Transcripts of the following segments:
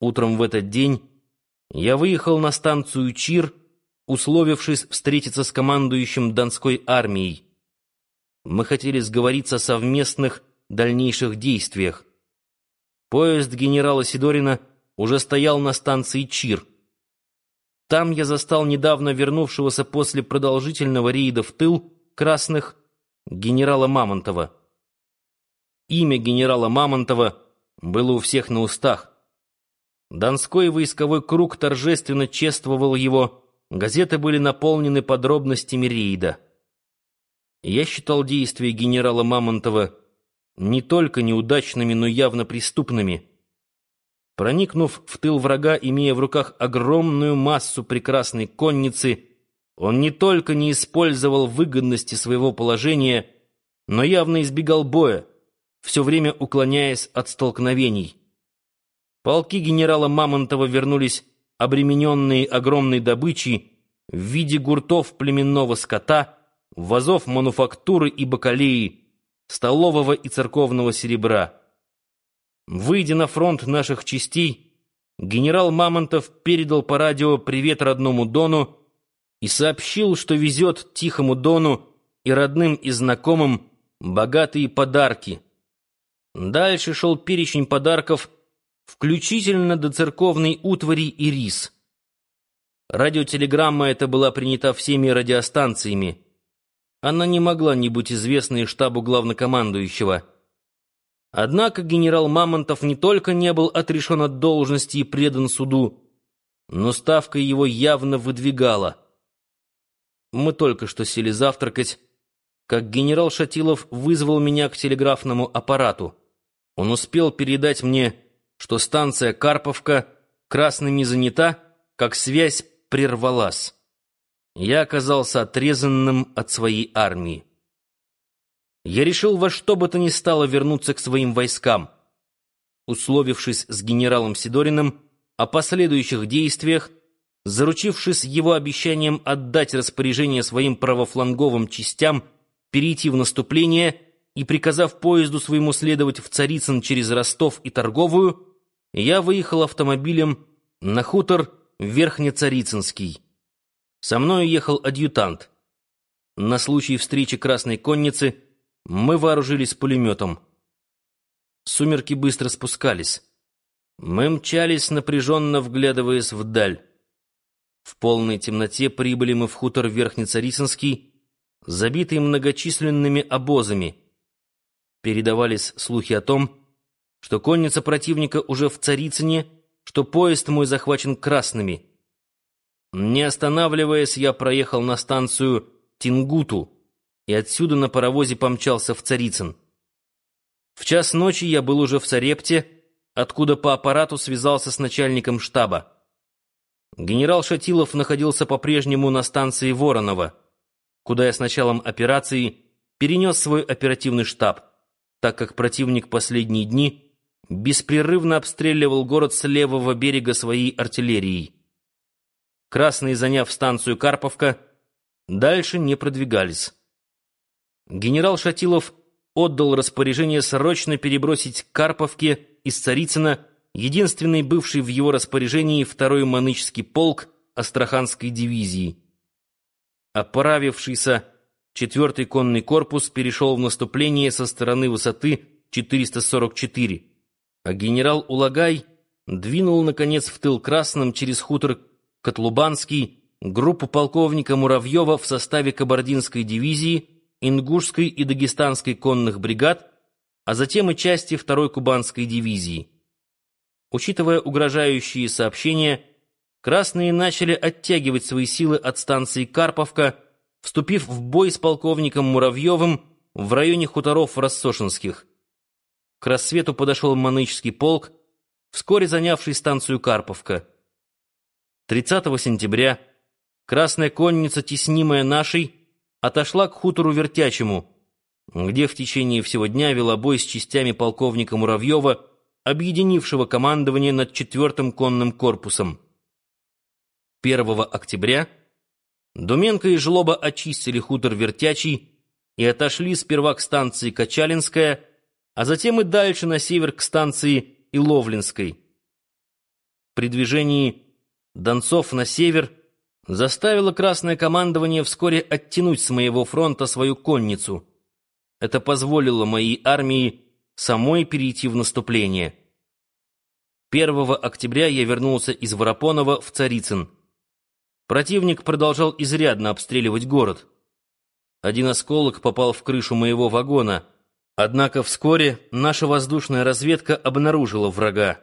Утром в этот день я выехал на станцию Чир, условившись встретиться с командующим Донской армией. Мы хотели сговориться о совместных дальнейших действиях. Поезд генерала Сидорина уже стоял на станции Чир. Там я застал недавно вернувшегося после продолжительного рейда в тыл красных генерала Мамонтова. Имя генерала Мамонтова было у всех на устах. Донской войсковой круг торжественно чествовал его, газеты были наполнены подробностями рейда. Я считал действия генерала Мамонтова не только неудачными, но явно преступными. Проникнув в тыл врага, имея в руках огромную массу прекрасной конницы, он не только не использовал выгодности своего положения, но явно избегал боя, все время уклоняясь от столкновений. Полки генерала Мамонтова вернулись обремененные огромной добычей в виде гуртов племенного скота, вазов мануфактуры и бакалеи, столового и церковного серебра. Выйдя на фронт наших частей, генерал Мамонтов передал по радио привет родному Дону и сообщил, что везет Тихому Дону и родным и знакомым богатые подарки — Дальше шел перечень подарков, включительно до церковной утвари и рис. Радиотелеграмма эта была принята всеми радиостанциями. Она не могла не быть известной штабу главнокомандующего. Однако генерал Мамонтов не только не был отрешен от должности и предан суду, но ставка его явно выдвигала. Мы только что сели завтракать, как генерал Шатилов вызвал меня к телеграфному аппарату. Он успел передать мне, что станция Карповка красными занята, как связь прервалась. Я оказался отрезанным от своей армии. Я решил во что бы то ни стало вернуться к своим войскам. Условившись с генералом Сидориным о последующих действиях, заручившись его обещанием отдать распоряжение своим правофланговым частям перейти в наступление — и приказав поезду своему следовать в Царицын через Ростов и Торговую, я выехал автомобилем на хутор Верхнецарицынский. Со мной ехал адъютант. На случай встречи Красной Конницы мы вооружились пулеметом. Сумерки быстро спускались. Мы мчались, напряженно вглядываясь вдаль. В полной темноте прибыли мы в хутор Верхнецарицынский, забитый многочисленными обозами — передавались слухи о том, что конница противника уже в Царицыне, что поезд мой захвачен красными. Не останавливаясь, я проехал на станцию Тингуту и отсюда на паровозе помчался в Царицын. В час ночи я был уже в Царепте, откуда по аппарату связался с начальником штаба. Генерал Шатилов находился по-прежнему на станции Воронова, куда я с началом операции перенес свой оперативный штаб так как противник последние дни беспрерывно обстреливал город с левого берега своей артиллерией. Красные, заняв станцию Карповка, дальше не продвигались. Генерал Шатилов отдал распоряжение срочно перебросить Карповке из Царицына единственный бывший в его распоряжении второй Манычский полк Астраханской дивизии. Оправившийся Четвертый конный корпус перешел в наступление со стороны высоты 444, а генерал Улагай двинул, наконец, в тыл красным через хутор Котлубанский группу полковника Муравьева в составе Кабардинской дивизии, Ингушской и Дагестанской конных бригад, а затем и части второй Кубанской дивизии. Учитывая угрожающие сообщения, красные начали оттягивать свои силы от станции Карповка, вступив в бой с полковником Муравьевым в районе хуторов Рассошинских. К рассвету подошел Манычский полк, вскоре занявший станцию Карповка. 30 сентября Красная конница, теснимая нашей, отошла к хутору Вертячему, где в течение всего дня вела бой с частями полковника Муравьева, объединившего командование над четвертым конным корпусом. 1 октября Думенко и Жлоба очистили хутор Вертячий и отошли сперва к станции Качалинская, а затем и дальше на север к станции Иловлинской. при движении Донцов на север заставило Красное командование вскоре оттянуть с моего фронта свою конницу. Это позволило моей армии самой перейти в наступление. 1 октября я вернулся из Воропонова в Царицын. Противник продолжал изрядно обстреливать город. Один осколок попал в крышу моего вагона, однако вскоре наша воздушная разведка обнаружила врага.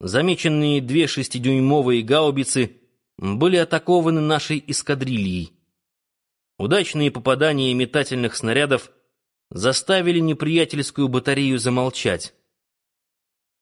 Замеченные две шестидюймовые гаубицы были атакованы нашей эскадрильей. Удачные попадания метательных снарядов заставили неприятельскую батарею замолчать.